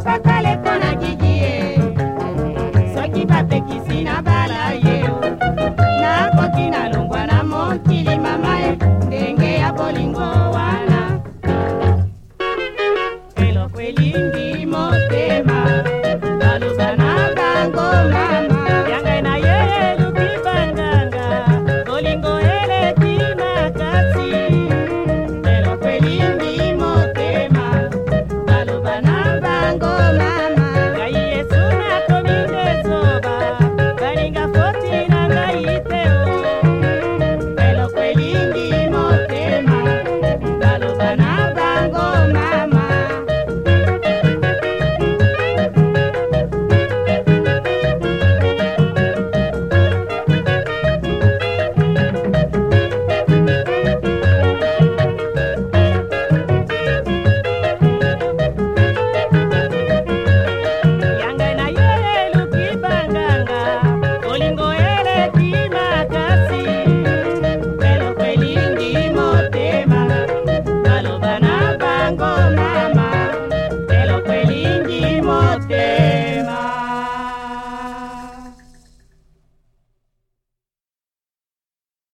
bakokale mpo na gigi ye soki bapekisi na bala ye nakoki nalongwa na mokili mama ye ndenge ya bolingo wana eloko elingi